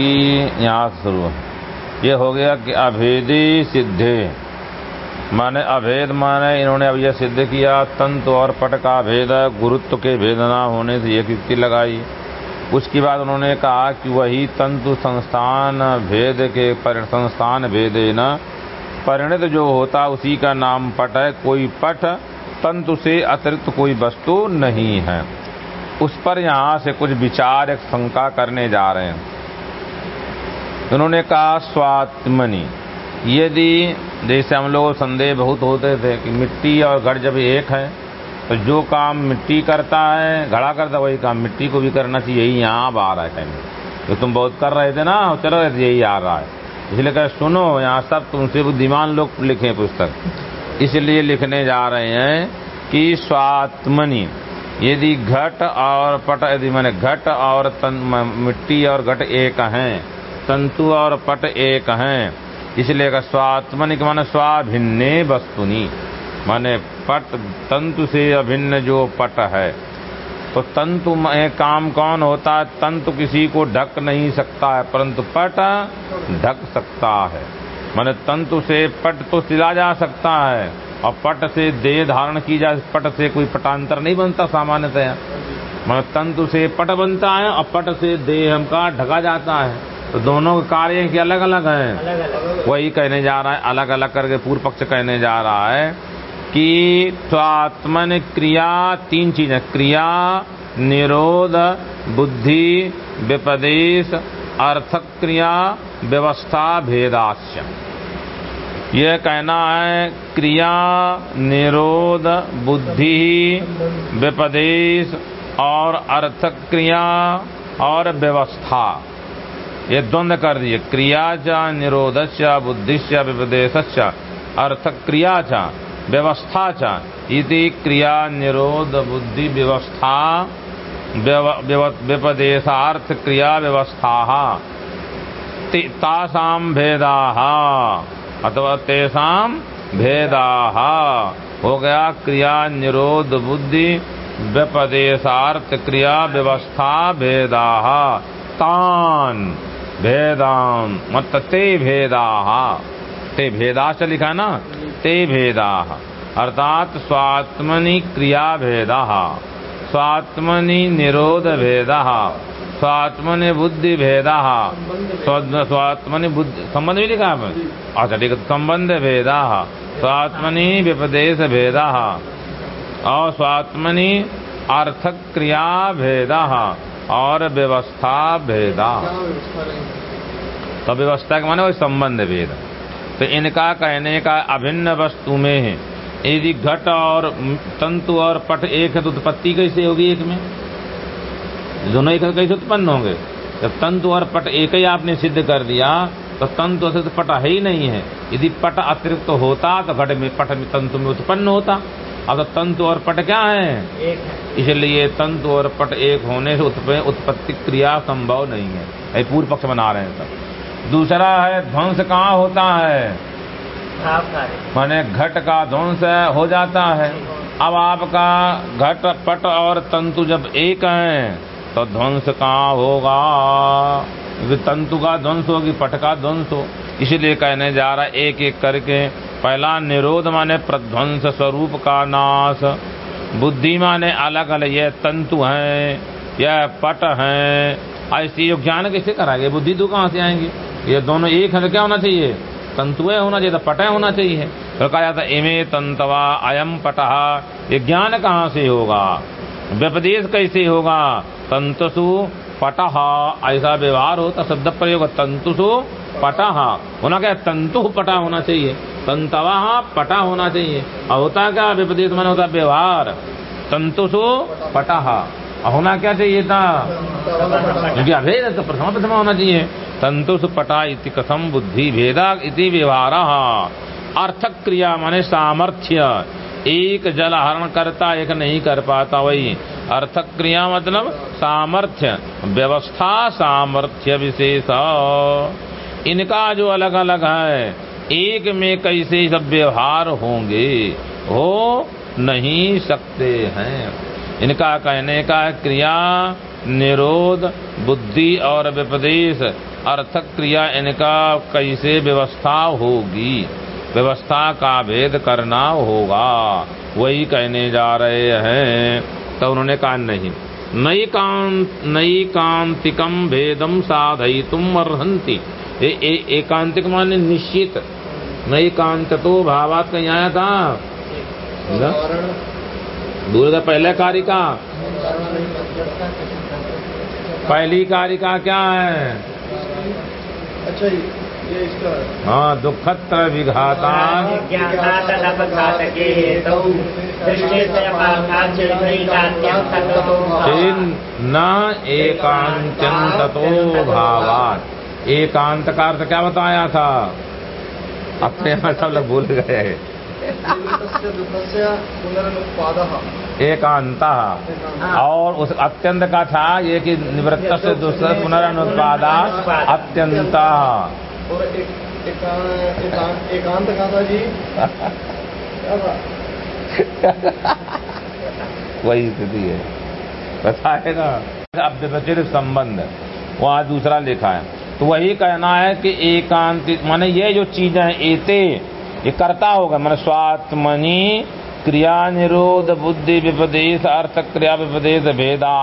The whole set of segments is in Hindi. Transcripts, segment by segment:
यहाँ शुरू ये हो गया कि अभेदी सिद्धे। माने अभेद माने इन्होंने अब यह सिद्ध किया तंत्र और पट का भेद गुरुत्व के भेद न होने से एक युक्ति लगाई। उसके बाद उन्होंने कहा कि वही तंतु संस्थान भेद के पर, संस्थान भेद न। परिणत जो होता उसी का नाम पट है। कोई पट तंतु से अतिरिक्त कोई वस्तु नहीं है। उस पर यहाँ से कुछ विचार एक शंका करने जा रहे हैं। उन्होंने कहा, स्वात्मनि। यदि, जैसे हम लोग संदेह बहुत होते थे कि मिट्टी और घड़ जब एक है तो जो काम मिट्टी करता है, घड़ा करता वही काम मिट्टी को भी करना चाहिए। यही यहाँ अब आ रहा है कहने तो तुम बहुत कर रहे थे ना, चल रहे थे यही आ रहा है। इसलिए कह, सुनो, यहाँ सब तुमसे बुद्धिमान लोग लिखे पुस्तक। इसलिए लिखने जा रहे हैं कि स्वात्मनि, यदि घट और पट, यदि मैंने घट और मिट्टी और घट एक हैं तंतु और पट एक हैं। इसलिए का स्वात्मनिक माने स्वाभिन्ने वस्तुनि। माने पट, तंतु से अभिन्न जो पट है। तो तंतु में काम कौन होता है? तंतु किसी को ढक नहीं सकता है, परंतु पट ढक सकता है। माने तंतु से पट तो सिला जा सकता है, और पट से देह धारण की जाए पट से कोई पटांतर नहीं बनता सामान्यतया। मतलब तंतु से पट बनता है, और पट से देह हमका ढका जाता है। तो दोनों के कार्य के अलग अलग हैं वही कहने जा रहा है अलग अलग करके पूर्व पक्ष कहने जा रहा है कि स्वात्मन क्रिया तीन चीज़ें क्रिया निरोध बुद्धि विपदेश अर्थक क्रिया व्यवस्था भेदाश्य। यह कहना है क्रिया निरोध बुद्धि विपदेश और अर्थक क्रिया और व्यवस्था। ये द्वंद कर दिए। क्रिया चा निरोध बुद्धिश्च विपदेश अर्थ क्रिया चा व्यवस्था चा इति क्रिया निरोध, बुद्धि, व्यवस्था विपदेशार्थ क्रिया व्यवस्था। तासाम भेदा। अथवा तेसाम भेदा। हो गया क्रिया निरोध, बुद्धि व्यपदेशार्थ क्रिया व्यवस्था, भेदा। तान। भेदान मत ते भेदा। ते भेदाश लिखा ना? ते भेदा। अर्थात स्वात्मनि क्रिया भेदा स्वात्मनि निरोध भेद स्वात्मनि बुद्धि भेद स्वात्मनि बुद्धि संबंध भी लिखा है अच्छा ठीक है संबंध भेदा स्वात्मनि विपदेश भेद और स्वात्मनि अर्थक क्रिया भेदा और व्यवस्था भेदा। तो व्यवस्था के माने वही संबंध भेद। तो इनका कहने का अभिन्न वस्तु में है। यदि घट और तंतु और पट एक है तो उत्पत्ति कैसे होगी एक में? दोनों एक कैसे उत्पन्न होंगे? जब तंतु और पट एक ही आपने सिद्ध कर दिया तो तंतु से तो पट है ही नहीं है। यदि पट अतिरिक्त तो होता तो घट में, पट में तंतु में उत्पन्न होता। अब तो तंतु और पट क्या है? इसलिए तंतु और पट एक होने से उत्पत्ति क्रिया संभव नहीं है। पूर्व पक्ष बना रहे हैं सब। दूसरा है ध्वंस कहाँ होता है? माने घट का ध्वंस हो जाता है। अब आपका घट पट और तंतु जब एक है तो ध्वंस कहाँ होगा? तंतु का ध्वंस होगी पट का ध्वंस हो। इसलिए कहने जा रहा है एक एक करके पहला निरोध माने प्रध्वंस स्वरूप का नाश। बुद्धि माने अलग अलग, ये तंतु हैं यह पट हैं। ऐसी ज्ञान कैसे कराएँगे? बुद्धि तो कहाँ से आएँगे? ये दोनों एक है तो क्या होना चाहिए? तंतुए होना चाहिए तो होना चाहिए। तो कहा जाता इमे तंतवा अयम पटहा ये ज्ञान कहाँ से होगा? व्यपदेश कैसे होगा? तंतु पटह ऐसा व्यवहार होता शब्द प्रयोग तंतुसु पटह होना क्या तंतु पटा होना चाहिए। तंतवा पटा होना चाहिए। और होता क्या? विपरीत मन होता व्यवहार। तंतुसु पटा। होना क्या चाहिए था? क्योंकि अभेद तो प्रथम प्रथम होना चाहिए। तंतुसु पटा इति कथम बुद्धि भेदा इति व्यवहार। अर्थक क्रिया माने सामर्थ्य। एक जल हरण करता, एक नहीं कर पाता। वही अर्थक क्रिया मतलब सामर्थ्य, व्यवस्था सामर्थ्य विशेष। इनका जो अलग अलग है, एक में कैसे सब व्यवहार होंगे, हो नहीं सकते हैं। इनका कहने का क्रिया, निरोध, बुद्धि और विपदेश अर्थक क्रिया इनका कैसे व्यवस्था होगी? व्यवस्था का भेद करना होगा। वही कहने जा रहे हैं। तो उन्होंने कहा, नहीं नई कांत नई कांतिकम भेदम साधई तुम अर्हंती एकांतिक माने निश्चित। नई कांत तो भावात कहीं आया था? दूर का पहले कारिका। पहली कारिका क्या है? अच्छा हाँ दुखत्र विघाता। न एकांचन ततो भावात। एकांत का अर्थ क्या बताया था? अपने यहाँ सब लोग भूल गए। एकांत। और उस अत्यंत का था ये कि निवृत्त से दूसरा पुनरुत्पादा अत्यंत। और एक एकांत एकांत एकांत जी। वही स्थिति है। बताएगा अब व्यवचित संबंध वहाँ दूसरा लिखा है तो वही कहना है कि एकांतिक माने ये जो चीज़ें हैं, एते, ये करता होगा मैंने स्वात्मनि क्रिया निरोध बुद्धि विपदेश, अर्थ क्रिया विपदेश भेदा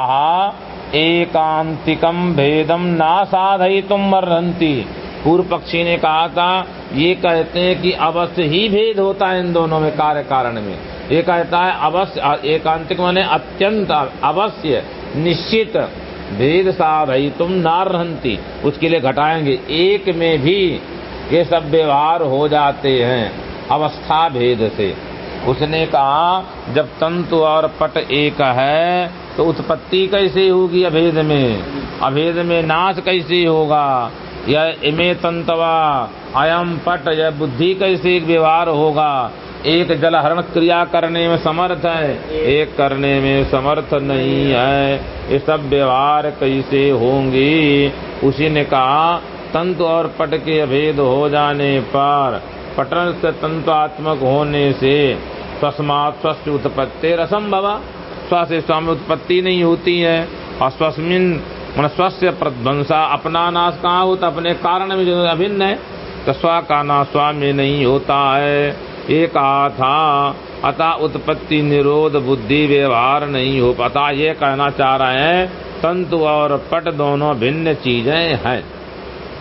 एकांतिकम भेदम ना तुम मरहंती पूर्व पक्षी ने कहा था, ये कहते हैं कि अवश्य ही भेद होता है इन दोनों में कार्य कारण में। ये कहता है, अवश्य एकांतिक माने अत्यंत अवश्य, निश्चित भेद साधई तुम नारहंती। उसके लिए घटाएँगे, एक में भी ये सब व्यवहार हो जाते हैं, अवस्था भेद से। उसने कहा, जब तंतु और पट एक है तो उत्पत्ति कैसे होगी अभेद में? अभेद में नाश कैसे होगा? या इमे तंतवा अयम पट या बुद्धि कैसे एक व्यवहार होगा। एक जलहरण क्रिया करने में समर्थ है, एक करने में समर्थ नहीं है। ये सब व्यवहार कैसे होंगी? उसी ने कहा, तंतु और पट के अभेद हो जाने पर पटन से तंतुआत्मक होने से तस्मात स्वस्थ उत्पत्ति असंभव स्व से स्वामी उत्पत्ति नहीं होती है। और स्वस्मिन मन स्वस्थ प्रध्वंसा अपना नाश कहाँ होता अपने कारण में जो अभिन्न है तो स्व का नाश स्वामी नहीं होता है। एक था अतः उत्पत्ति निरोध बुद्धि व्यवहार नहीं हो पाता। ये कहना चाह रहे हैं, तंतु और पट दोनों भिन्न चीज़ें हैं।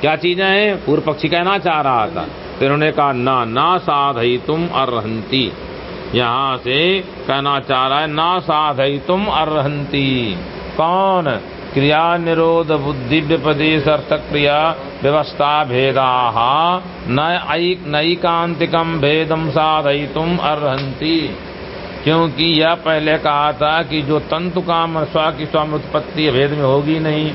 क्या चीज़ें हैं? पूर्व पक्षी कहना चाह रहा था। तो इन्होंने कहा, ना ना साधई तुम अर्हंती। यहाँ से कहना चाह रहा है, ना साधई तुम अर्हंती। कौन? क्रिया निरोध बुद्धि व्यपदेश अर्थ क्रिया व्यवस्था भेदा। नैकांतिकम भेदम साधई तुम अर्हंती क्योंकि यह पहले कहा था कि जो तंतु काम स्व की स्वामी उत्पत्ति भेद में होगी नहीं।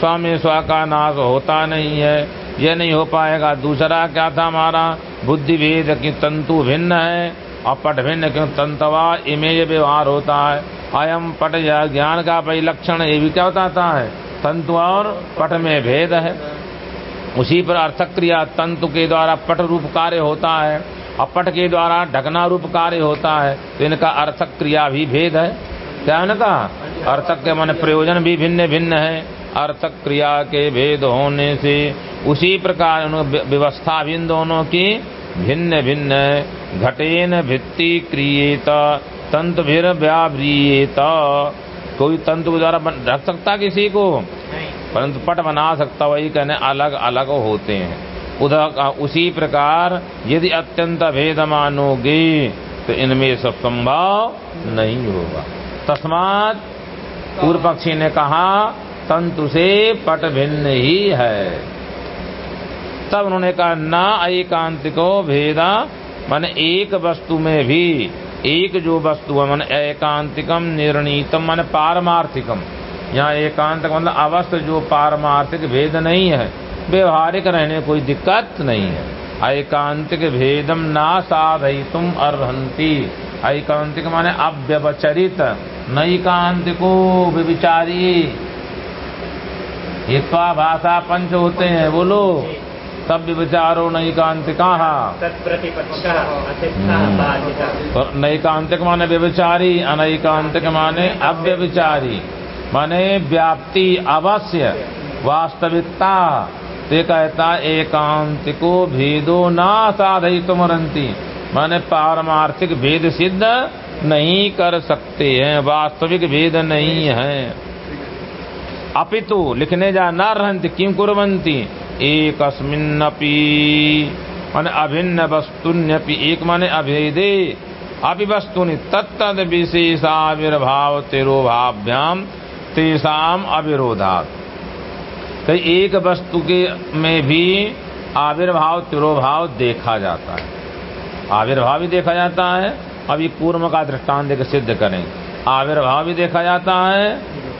स्वामी स्व का नाश होता नहीं है, यह नहीं हो पाएगा। दूसरा क्या था हमारा? बुद्धि भेद की तंतु भिन्न है और भिन्न क्यों तंतवा इमेज व्यवहार होता है। अयम पट या ज्ञान का परिलक्षण ये भी क्या बताता है? तंतु और पट में भेद है। उसी पर अर्थक क्रिया तंतु के द्वारा पट रूप कार्य होता है और पट के द्वारा ढकना रूप कार्य होता है तो इनका अर्थक क्रिया भी भेद है। क्या है ना अर्थक के मन प्रयोजन भी भिन्न भिन्न है। अर्थक क्रिया के भेद होने से उसी प्रकार व्यवस्था भी इन दोनों की भिन्न भिन्न घटेन भित्ति क्रिएत तंतु भीर व्याव्रियेत कोई तंतु के द्वारा ढक सकता किसी को? परंतु पट बना सकता वही कहने अलग अलग होते हैं। उधर उसी प्रकार यदि अत्यंत भेद मानोगे तो इनमें सब संभव नहीं होगा। तस्मात पूर्व पक्षी ने कहा तंतु से पट भिन्न ही है। तब उन्होंने कहा ना एकांतिको भेदा मान एक वस्तु में भी एक जो वस्तु है, मन एकांतिकम, निर्णीतम, मन पारमार्थिकम। यहाँ एकांत मतलब अवस्थ जो पारमार्थिक भेद नहीं है, व्यवहारिक रहने कोई दिक्कत नहीं है। एकांतिक भेदम ना साधई तुम अर्हंती एकांतिक माने अव्यवचरित, नैकांतिको व्यविचारी ये भाषा पंच होते हैं, बोलो। सब विचारो नैकांतिका नैकांतिक माने व्यविचारी अनैकांतिक माने अव्यविचारी। माने व्याप्ति अवश्य वास्तविकता। ते कहता एकांतिको भेदो ना साधई तुमरंती माने पारमार्थिक भेद सिद्ध नहीं कर सकते हैं वास्तविक भेद नहीं है। अपितु लिखने जा न रहती किम कुरवंती एक माने अभिन्न वस्तुन्यपि एक माने अभेदे। अभिवस्तुनि तत्तद विशेषाविर्भाव तिरोभाभ्याम तेसाम अविरोधात। तो एक वस्तु के में भी आविर्भाव तिरोभाव देखा जाता है। आविर्भाव भी देखा जाता है, अभी पूर्व का दृष्टांत सिद्ध करें। आविर्भाव भी देखा जाता है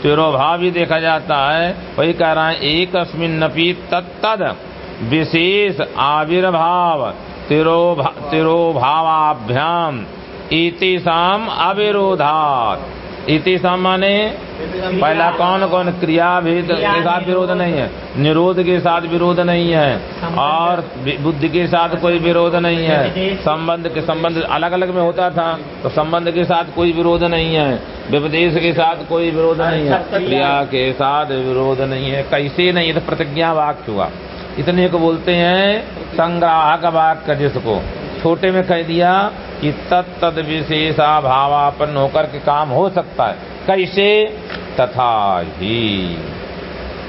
तिरोभाव भी देखा जाता है। वही कह रहा है एक अस्मिन्नपि तत्तद विशेष आविर्भाव तिरोभा तिरोभावाभ्याम इतिसाम अविरोधात। इतिसाम माने पहला कौन कौन? क्रिया भेद के साथ विरोध। नहीं है। निरोध के साथ विरोध नहीं है। और बुद्धि के साथ कोई विरोध नहीं है। संबंध के संबंध अलग अलग में होता था तो संबंध के साथ कोई विरोध नहीं है। विपदेश के साथ कोई विरोध नहीं है। क्रिया के साथ विरोध नहीं है। कैसे नहीं? तो प्रतिज्ञा वाक्य हुआ। इतने को बोलते हैं संग्राहक वाक्य जिसको छोटे में कह दिया कि तत्त विशेषा भावापन्न होकर के काम हो सकता है। कैसे? तथा ही।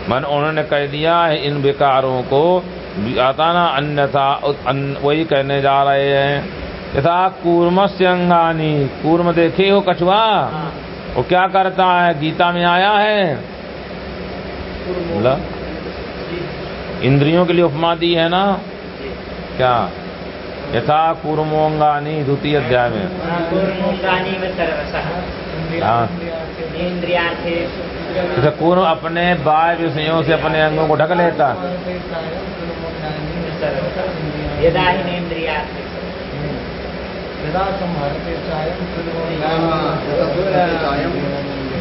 मन उन्होंने कह दिया है इन विकारों को आता ना अन्यथा वही कहने जा रहे हैं। यथा कूर्म से अंगानी कूर्म देखे हो कछुआ? वो क्या करता है? गीता में आया है। बोला इंद्रियों के लिए उपमा दी है ना? क्या? यथा कूर्मोंगानी द्वितीय अध्याय में। हाँ। जैसे कूर्म अपने बाय विषयों से अपने अंगों को ढक लेता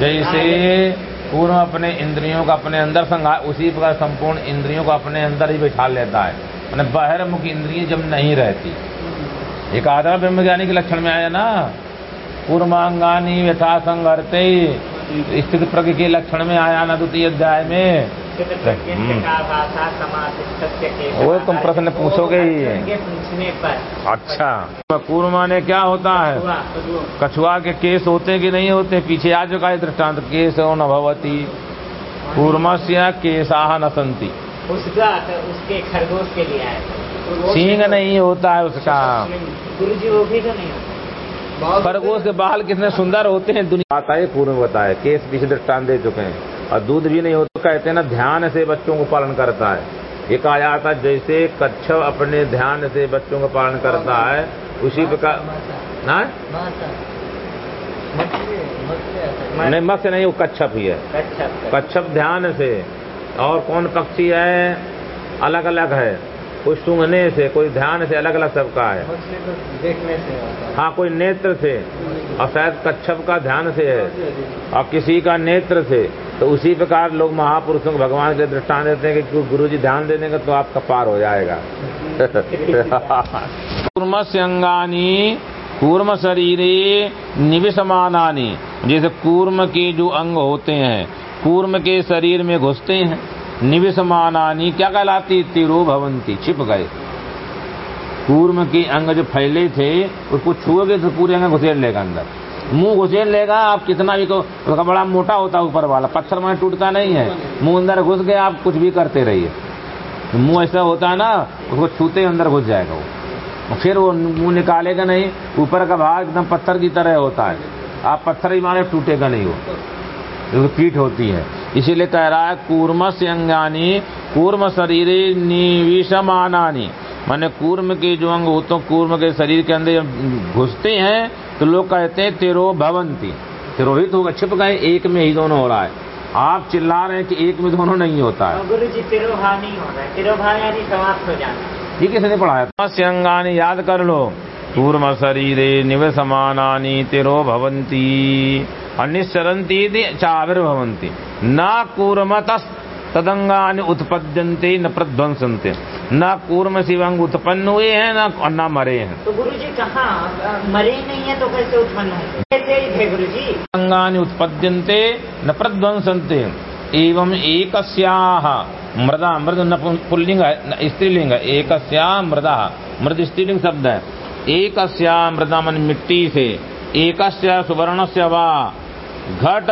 जैसे पूर्व अपने इंद्रियों का अपने अंदर संघा, उसी प्रकार संपूर्ण इंद्रियों को अपने अंदर ही बैठा लेता है। मैंने बाहर इंद्रिय जब नहीं रहती। एक आधा ब्रह्म ज्ञानी के लक्षण में आया ना? पूर्वांगानी यथा संघरते स्थित प्रज्ञ के लक्षण में आया ना, द्वितीय अध्याय में। वो तुम प्रश्न पूछोगे ही। अच्छा। कूर्मा ने क्या होता है? कछुआ के केस होते कि नहीं होते? पीछे आ चुका है दृष्टांत केस न भवती। कूर्मा से केसाह न संती। उसका उसके खरगोश के लिए आया सींग नहीं होता है उसका। गुरु जी वो भी तो नहीं होता। खरगोश के बाल कितने सुंदर होते हैं दुनिया आता है पूर्व बताए केस पीछे दृष्टान दे चुके हैं? और दूध भी नहीं होता कहते हैं ना ध्यान से बच्चों को पालन करता है। ये कहा जाता है जैसे कच्छप अपने ध्यान से बच्चों का पालन करता है उसी प्रकार ना? नहीं। मत्स्य नहीं वो कच्छप ही है। कच्छप ध्यान से। और कौन पक्षी है? अलग अलग है। कोई सूंघने से, कोई ध्यान से अलग अलग सबका है। देखने से हाँ कोई नेत्र से। और शायद कच्छप का ध्यान से है। और किसी का नेत्र से तो उसी प्रकार लोग महापुरुषों को भगवान के दृष्टान देते हैं कि गुरु जी ध्यान दे देंगे तो आपका पार हो जाएगा। कूर्म से अंगानी कूर्म शरीरे निविसमानानी जैसे कूर्म के जो अंग होते हैं, कूर्म के शरीर में घुसते हैं। निविसमानानी क्या कहलाती तिरो भवंती, छिप गए। कूर्म के अंग जो फैले थे, उसको छुओगे तो पूरे अंग घुसेड़ लेगा अंदर। मुँह घुसेड़ लेगा, आप कितना भी को तो बड़ा मोटा होता ऊपर वाला, पत्थर में टूटता नहीं है। मुँह अंदर घुस गए आप कुछ भी करते रहिए। तो मुँह ऐसा होता है ना, उसको छूते अंदर घुस जाएगा वो। फिर वो मुँह निकालेगा नहीं, ऊपर का भाग एकदम पत्थर की तरह होता है। आप पत्थर ही मारे, टूटेगा नहीं वो। जो पीठ होती है। इसीलिए कह रहा है कूर्म से अंगानी कूर्म शरीर निविषमानानी। माने कूर्म के जो अंग होते कूर्म के शरीर के अंदर घुसते हैं तो लोग कहते हैं तेरो भवंती। तिरोहित होगा छिप गए एक में ही दोनों हो रहा है। आप चिल्ला रहे हैं कि एक में दोनों नहीं होता है। गुरु जी तिरोभा नहीं हो रहा है। तिरोभा यानी समाप्त हो जाना ये किसने पढ़ाया अंगानी याद कर लो। कूर्म शरीर निवसमानानी तिरो भवंती। अनिश्चरंती चाविर्भवंती न कूर्मतस तदंगानि उत्पद्यन्ते न प्रध्वंसन्ते। न कूर्म शिवंग उत्पन्न हुए हैं न न मरे हैं। तो गुरु जी कहाँ? मरे नहीं है तो कैसे उत्पन्न होंगे? ही गुरु जी अंगानि उत्पद्यन्ते न प्रध्वंसन्ते। एवं एकस्याह मृदा मृद नपुं- पुल्लिंग स्त्रीलिंग एकस्या मृदा। मृद स्त्रीलिंग शब्द है। एक मृदा मन मिट्टी से। एकस्य सुवर्णस्य वा। घट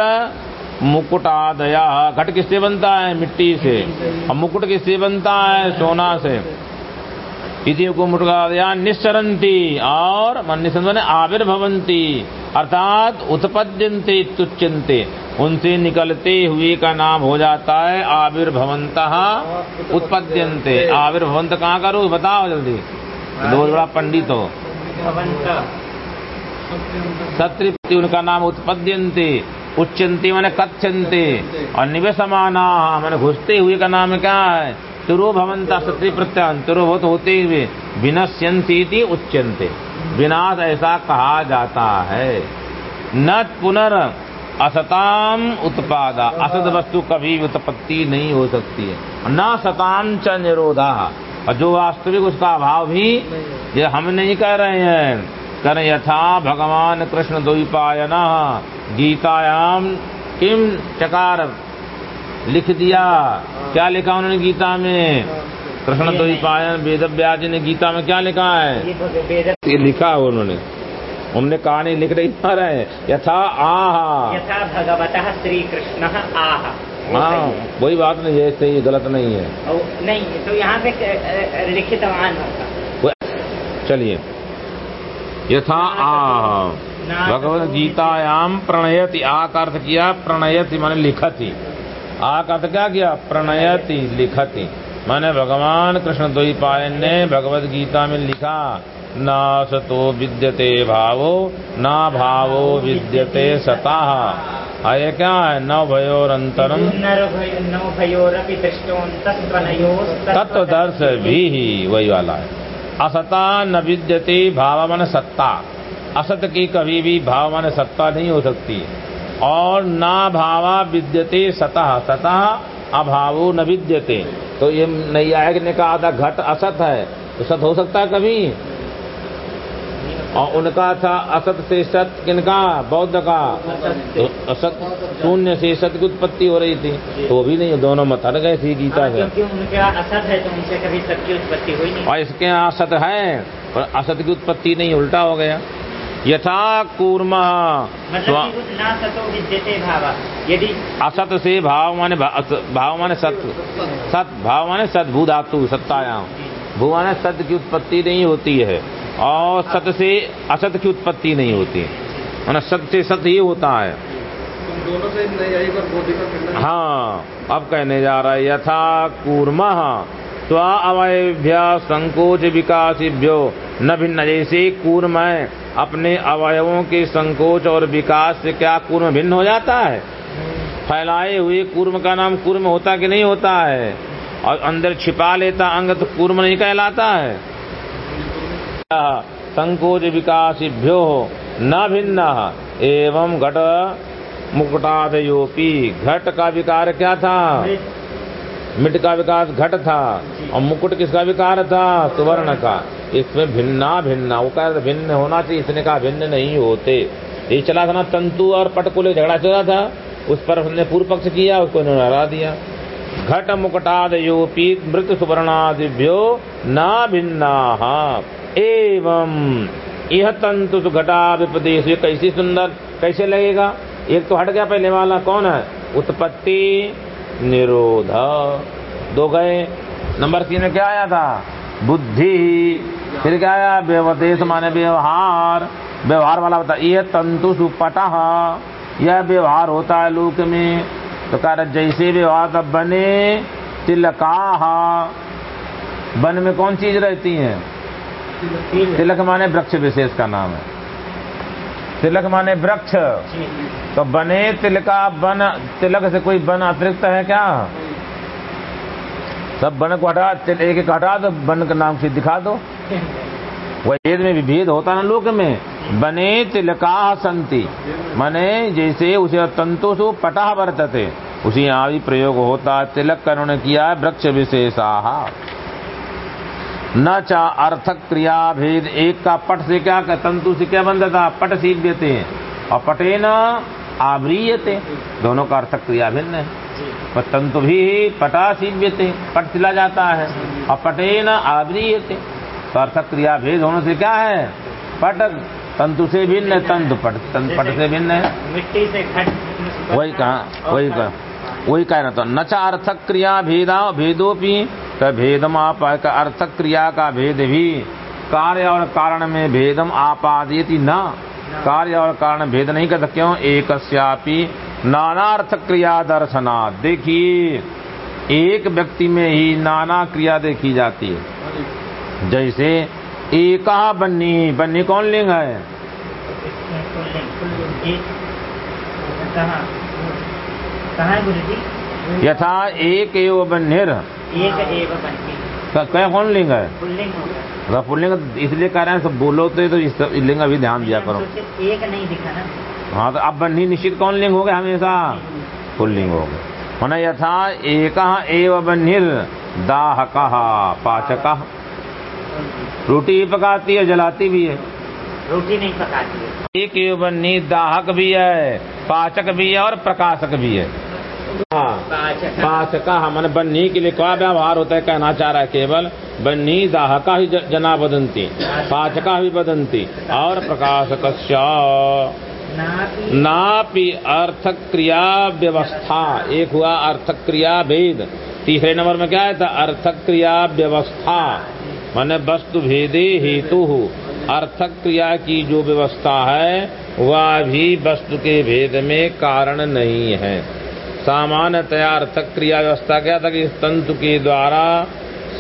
मुकुटादया। घट किससे बनता है? मिट्टी से। और मुकुट किससे बनता है? सोना से। इति को मुटगादया निश्चरंती और निश्चरंती आविर्भवंती अर्थात उत्पद्यन्ते तुच्यन्ते उनसे निकलते हुए का नाम हो जाता है आविर्भवंत उत्पद्यन्ते। आविर्भवंत कहाँ का रूप? बताओ जल्दी। बहुत बड़ा पंडित हो। सत्रिपति उनका नाम उत्पद्यन्ते उच्चंती मैंने कथ्यन्ते। और निवेशमाना माने घुसते हुए का नाम क्या है? तिरो भवंता सत्री प्रत्यान तिरोभूत होते हुए विनश्यंती उच्यन्ते। विनाश ऐसा कहा जाता है। न पुनर असताम उत्पादा। असत वस्तु कभी उत्पत्ति नहीं हो सकती है। न सताम च निरोधा। और जो वास्तविक उसका अभाव भी, ये हम नहीं कह रहे हैं। कर यथा भगवान कृष्ण द्वैपायन गीतायाम किम चकार लिख दिया? क्या लिखा उन्होंने गीता में? कृष्ण द्वैपायन वेद व्यास जी ने गीता में क्या लिखा है? ये ये लिखा है उन्होंने। हमने कहानी लिख रही पा रहे हैं यथा आह। यथा भगवतः श्री कृष्ण आह। हाँ वही बात नहीं है सही गलत नहीं है। नहीं तो यहाँ पे लिखितवान होगा। चलिए। यथा आह। भगवत गीतायाम प्रणयति आ का अर्थ किया? प्रणयति माने लिखति। आ का अर्थ क्या किया? प्रणयति लिखति। माने भगवान कृष्ण द्वैपायन ने भगवत गीता में लिखा न सतो विद्यते भावो न भावो विद्यते सता। आए क्या है? न भयोरंतरम नरभय- नौ भयोरपि दृष्टोऽन्तस्त्वनयोस्तत्त्वदर्श- तत्वदर्श भी ही वही वाला है। असता न विद्यते भाव मन सत्ता। असत की कभी भी भाव मन सत्ता नहीं हो सकती। और ना भावा विद्यते सतः। सतः अभावो न विद्यते। तो ये नैयायक ने कहा था, घट असत है। तो सत हो सकता है कभी? और उनका था असत से सत किनका? बौद्ध का। तो असत शून्य से सत की उत्पत्ति हो रही थी। तो वो भी नहीं दोनों मत हट गए थी गीता हाँ, से। असत है तो उनसे कभी सत्य उत्पत्ति हुई नहीं। और इसके यहाँ असत है पर असत की उत्पत्ति नहीं उल्टा हो गया। यथा कूर्म मतलब ना सतो यदि असत से भाव माने भाव माने सत। सत भाव माने सत भू धातु सत्तायाम भू माने सत की उत्पत्ति नहीं होती है। और सत से असत की उत्पत्ति नहीं होती। माने सत से सत ही होता है। दोनों से नहीं हाँ अब कहने जा रहा है यथा कूर्म स्व अवयभ्य संकोच विकासिभ्यो। न भिन्न जैसे कूर्म है अपने अवयवों के संकोच और विकास से क्या कूर्म भिन्न हो जाता है? फैलाए हुए कूर्म का नाम कूर्म होता कि नहीं होता है? और अंदर छिपा लेता अंग तो कूर्म नहीं कहलाता है। संकोच विकासिभ्यो न भिन्न। एवं घट मुकुटादयोपी घट का विकार क्या था? मिट। का विकास घट था। और मुकुट किसका विकार था? सुवर्ण का। इसमें भिन्ना भिन्ना। वो कह भिन्न होना चाहिए इसने कहा भिन्न नहीं होते। ये चला था ना तंतु और पट को झगड़ा चला था। उस पर हमने पूर्व पक्ष किया उसको इन्होंने हरा दिया। घट मुकुटादयोपी मृत सुवर्णादिभ्यो न भिन्ना। एवं यह तंतु घटा विपदेश कैसी सुंदर, कैसे लगेगा? एक तो हट गया पहले वाला, कौन है? उत्पत्ति निरोध। दो गए। नंबर तीन में क्या आया था? बुद्धि। फिर क्या आया? व्यवदेश माने व्यवहार। व्यवहार वाला बता, यह तंतु सुपट। यह व्यवहार होता है लोक में। तो कह रहे, जैसे व्यवहार तब बने, तिलका। वन में कौन चीज़ रहती है? तिलक माने वृक्ष विशेष का नाम है। तिलक माने वृक्ष। तो बने तिलका बन तिलक से कोई बन अतिरिक्त है क्या? सब बन को हटा एक एक हटा दो बन का नाम से दिखा दो। वेद में विभेद होता ना लोक में। बने तिलका संति माने जैसे उसे तंतु से पटा वर्तते। उसी यहाँ भी प्रयोग होता तिलक का उन्होंने किया है वृक्ष विशेषाह न चा अर्थक क्रिया भेद एक का पट से क्या कर तंतु से क्या बंध था पट सीख देते हैं। और पटे न आव्रीयते। दोनों का अर्थक क्रिया भिन्न है। पर तंतु भी पटा सीव्यते पट सिला जाता है। और पटे न आवरीयते। तो अर्थक क्रिया भेद होने से क्या है? पट तंतु से भिन्न है। तंतु पट तंतु पट से भिन्न है। मिट्टी से खट वही कहा वही कहा वही कह रहा था न अर्थक क्रिया भेदा भेदोपि तो भेदम आप का अर्थक क्रिया का भेद भी। कार्य और कारण में भेदम आपादित न। कार्य और कारण भेद नहीं करता क्यों एक नाना अर्थक क्रिया दर्शना देखिए, एक व्यक्ति में ही नाना क्रिया देखी जाती है। जैसे एक बन्नी बन्नी कौन लिंग है? यथा एक एव बन्निर। एक एव बनती क्या कौन लिंग है? पुल्लिंग होगा पुल्लिंग इसलिए कह रहे हैं सब बोलो तो, तो इस लिंग भी ध्यान दिया करो। एक नहीं दिखा ना। हाँ तो अब बन्ही निश्चित कौन लिंग हो गया हमेशा? पुल्लिंग हो गए मन यथा एक एव बन्हिर दाह पाचक। रोटी भी पकाती है जलाती भी है। रोटी नहीं पकाती है। एक एव बन्ही दाहक भी है पाचक भी है और प्रकाशक भी हाँ। पाचक। पाचका मैंने बन्नी के लिए क्या व्यवहार होता है कहना चाह रहा है केवल बन्ही दाहका ही जना बदंती पाचका भी बदंती। और प्रकाशक नापी। नापि अर्थक क्रिया व्यवस्था एक हुआ अर्थक क्रिया भेद। तीसरे नंबर में क्या है था अर्थक क्रिया व्यवस्था मैंने वस्तु भेदे हेतु। अर्थक क्रिया की जो व्यवस्था है वह भी वस्तु के भेद में कारण नहीं है। सामान्यतया अर्थक क्रिया व्यवस्था क्या था कि इस तंतु के द्वारा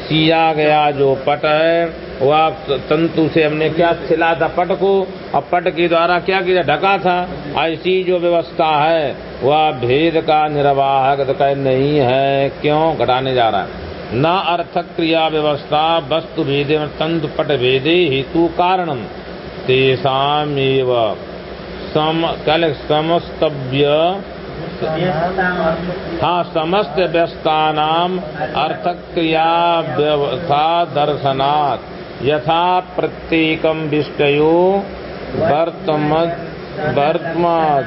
सिया गया जो पट है वह तंतु से हमने क्या सिला था पट को, और पट के द्वारा क्या किया, ढका था। ऐसी जो व्यवस्था है वह भेद का निर्वाहक तो नहीं है, क्यों घटाने जा रहा है? न अर्थक क्रिया व्यवस्था, वस्तु भेदे तंतु पट भेदे हेतु कारणम। क्या समस्तव्य हाँ समस्त व्यस्तानाम अर्थक क्रिया व्यवस्था दर्शनात्। यथा प्रत्येकम विष्टयो वर्तम वर्तम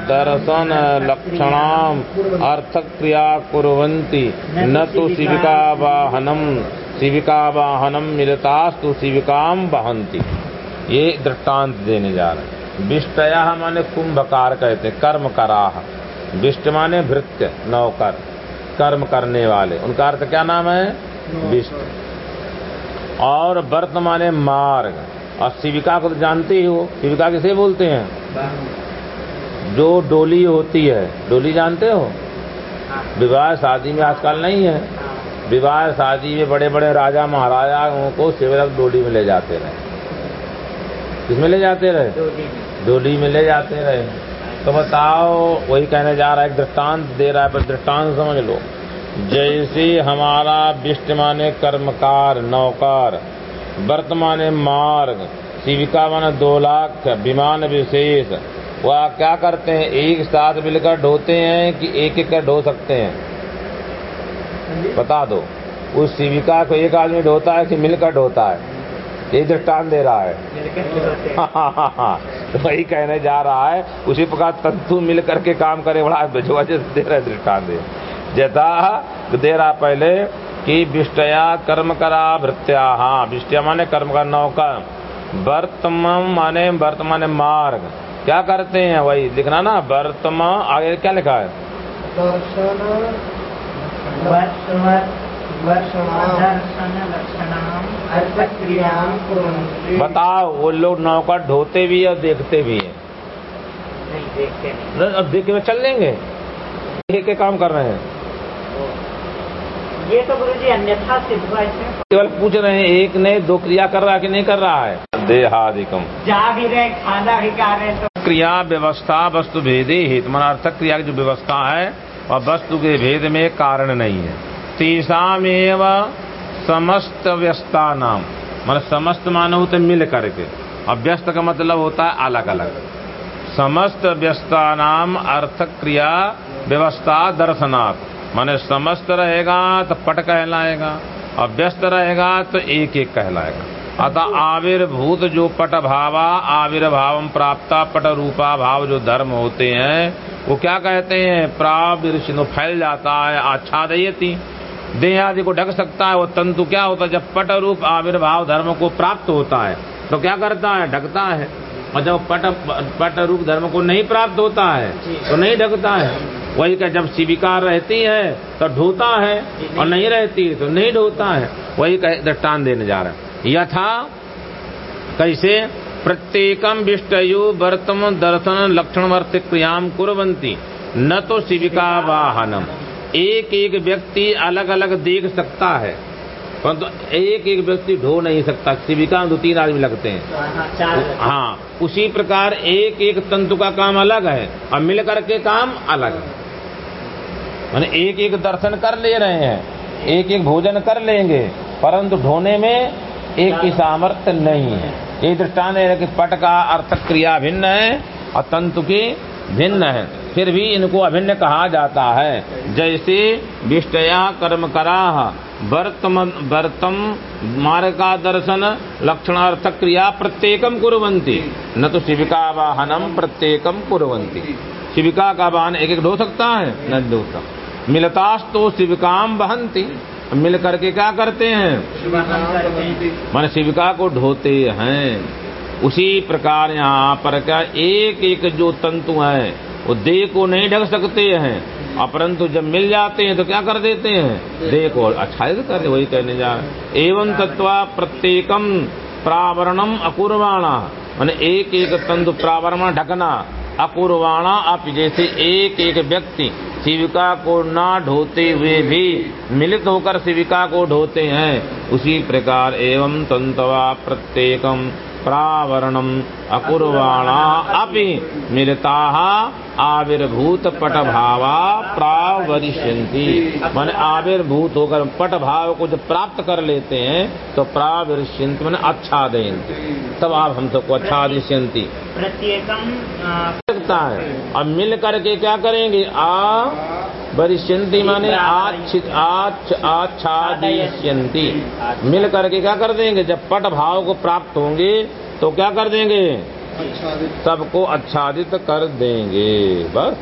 दर्शन लक्षणाम अर्थक क्रिया कुर्वन्ति। न तो शिविका वाहनम शिविका वाहनम मिलतास्तु शिविकाम वहंती ये दृष्टांत देने जा रहे हैं। विष्टया माने कुंभकार कहते कर्म कराह विष्ट माने भृत्य नौकर कर्म करने वाले। उनका अर्थ क्या नाम है? विष्ट। और वर्त माने मार्ग। और शिविका को तो जानते ही हो। शिविका किसे बोलते हैं? जो डोली होती है। डोली जानते हो? विवाह शादी में आजकल नहीं है। विवाह शादी में बड़े बड़े राजा महाराजाओं को शिवरक डोली में ले जाते रहे। किसमें ले जाते रहे? डोली में ले जाते रहे। तो बताओ, वही कहने जा रहा है दृष्टांत दे रहा है, पर दृष्टांत समझ लो। जैसे हमारा विष्ट माने कर्मकार, नौकर, वर्तमान मार्ग शिविका माने दो लाख, विमान विशेष, वह क्या करते हैं? एक साथ मिलकर ढोते हैं कि एक एक कर ढो सकते हैं? बता दो। उस शिविका को एक आदमी ढोता है कि मिलकर ढोता है? ये दृष्टांत दे रहा है। होते तो वही कहने जा रहा है उसी प्रकार तंतु मिल करके काम करे बड़ा वजह दे रहा है दृष्टांत दे। जता दे रहा पहले कि विष्टया कर्म करा भृत्या हाँ विष्टया माने कर्म का नौका। वर्तमान माने वर्तमान मार्ग। क्या करते हैं वही? लिखना ना वर्तमान आगे क्या लिखा है? बताओ वो लोग नौका ढोते भी है और देखते भी है। नहीं देखते नहीं। अब देख के चल लेंगे। के काम कर रहे हैं। ये तो गुरु जी अन्यथा सिद्ध हुआ केवल पूछ रहे हैं एक ने दो क्रिया कर रहा है कि नहीं कर रहा है? देहादिकम। जा भी रहे खाना भी खा रहे तो। क्रिया व्यवस्था वस्तु भेदे हित मनार्थक क्रिया की जो व्यवस्था है वह वस्तु के भेद में कारण नहीं है। तीसामेव समस्त व्यस्ता नाम मन समस्त मानव तो मिल करके और व्यस्त का मतलब होता है अलग अलग। समस्त व्यस्ता नाम अर्थ क्रिया व्यवस्था दर्शनात्। माने समस्त रहेगा तो पट कहलाएगा। और व्यस्त रहेगा तो एक एक कहलाएगा। अतः आविर्भूत जो पट भावा, आविर्भाव प्राप्त, पट रूपा भाव जो धर्म होते हैं, वो क्या कहते हैं? प्राविर्षिनो फैल जाता है, आच्छादयती। देह आदि को ढक सकता है, वो तंतु क्या होता है? जब पट रूप आविर्भाव धर्म को प्राप्त होता है तो क्या करता है? ढकता है। और जब पट पट रूप धर्म को नहीं प्राप्त होता है तो नहीं ढकता है। वही का जब शिविका रहती है तो ढोता है, और नहीं रहती तो नहीं ढोता है। वही का दृष्टान देने जा रहा है। यथा, कैसे? प्रत्येकम विष्टयु वर्तम दर्शन लक्षण वर्त क्रियाम कुरंती न तो शिविका वाहनम। एक एक व्यक्ति अलग अलग देख सकता है। परंतु तो एक एक व्यक्ति ढो नहीं सकता। शिविका में दो तीन आदमी लगते हैं। हाँ, हाँ उसी प्रकार एक एक तंतु का काम अलग है और मिलकर के काम अलग है। मैंने एक एक दर्शन कर ले रहे हैं एक एक भोजन कर लेंगे परंतु ढोने में एक की सामर्थ्य नहीं है। ये दृष्टान है कि पट का अर्थ क्रिया भिन्न है और तंतु की भिन्न है। फिर भी इनको अभिन्न कहा जाता है। जैसे विष्टया कर्म करा वर्तम वर्तम मार्ग का दर्शन लक्षणार्थ क्रिया प्रत्येकम कुरवंती न तो शिविका वाहनम प्रत्येकम कुरवंती शिविका का वाहन एक एक ढो सकता है, न ढोता मिलतास तो शिविकाम बहंती मिल करके क्या हैं करते हैं? मन शिविका को ढोते हैं। उसी प्रकार यहाँ पर क्या एक एक जो तंतु है वो देह को नहीं ढक सकते हैं। अपरंतु जब मिल जाते हैं तो क्या कर देते हैं? देह को आच्छादित कर वही कहने जा रहे एवं तत्वा प्रत्येकम प्रावरणम अकुर्वाणा। मैंने एक एक तंतु प्रावरण ढकना, अकुर्वाणा आप जैसे एक एक व्यक्ति शिविका को ना ढोते हुए भी मिलित होकर शिविका को ढोते हैं। उसी प्रकार एवं तंतवा प्रत्येकम प्रावरणम अकुर्वाणा अपि मिलता आविर्भूत पट भावा प्रावरिष्यंती मान आविर्भूत होकर पट भाव को जब प्राप्त कर लेते हैं तो प्रावरिष्यंती मैंने आच्छादयंती तब आप हम सबको आच्छादिष्यंती प्रत्येकम सकता है। अब मिल करके क्या करेंगे? आ वरिष्यंती माने आच्छ- आच्छ- आच्छादिष्यंती मिल करके क्या कर देंगे? जब पट भाव को प्राप्त होंगे तो क्या कर देंगे? सबको आच्छादित कर देंगे। बस।